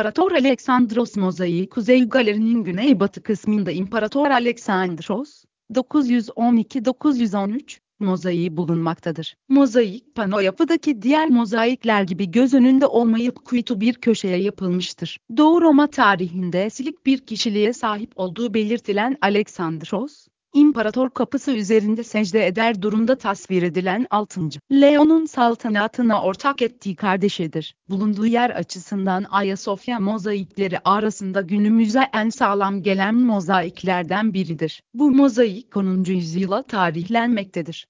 İmparator Aleksandros mozaiği Kuzey Galeri'nin güneybatı kısmında İmparator Aleksandros, 912-913, mozaiği bulunmaktadır. Mozaik, pano yapıdaki diğer mozaikler gibi göz önünde olmayıp kuytu bir köşeye yapılmıştır. Doğu Roma tarihinde silik bir kişiliğe sahip olduğu belirtilen Aleksandros, İmparator kapısı üzerinde secde eder durumda tasvir edilen 6. Leon'un saltanatına ortak ettiği kardeşidir. Bulunduğu yer açısından Ayasofya mozaikleri arasında günümüze en sağlam gelen mozaiklerden biridir. Bu mozaik 10. yüzyıla tarihlenmektedir.